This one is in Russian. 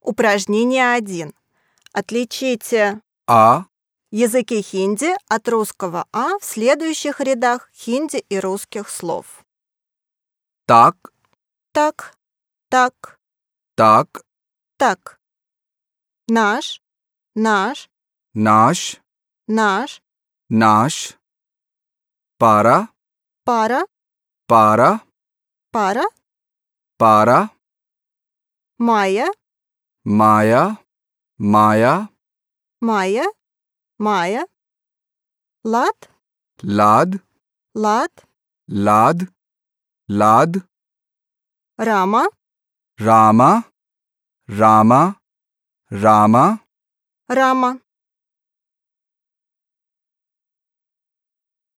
Упражнение 1. Отличите А, языки хинди от русского «а» в следующих рядах хинди и русских слов. так, Так, так, так, так. Наш, наш, наш, наш, наш, пара, пара, пара, пара, пара, майя, Maya, Maya. Maya, Maya. Lad, Lad, Lad. Lad, Lad. Rama, Rama, Rama, Rama. Rama.